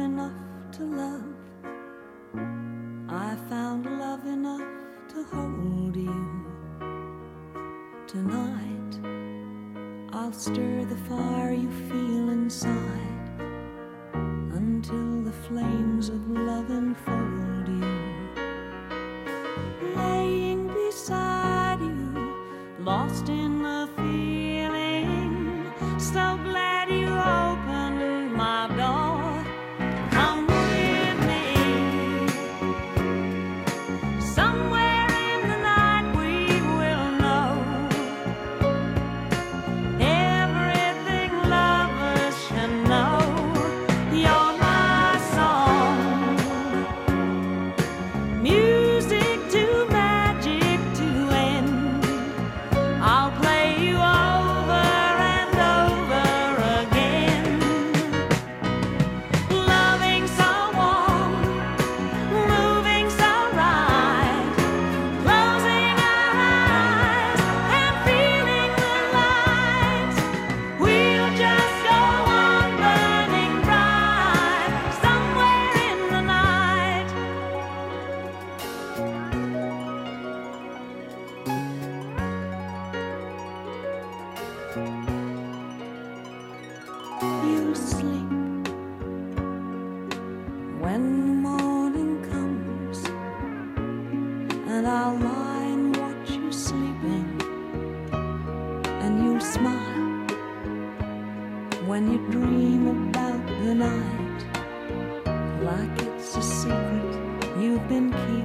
enough to love. I found love enough to hold you. Tonight, I'll stir the fire you feel inside until the flames of love when morning comes, and I'll lie and watch you sleeping, and you'll smile when you dream about the night, like it's a secret you've been keeping.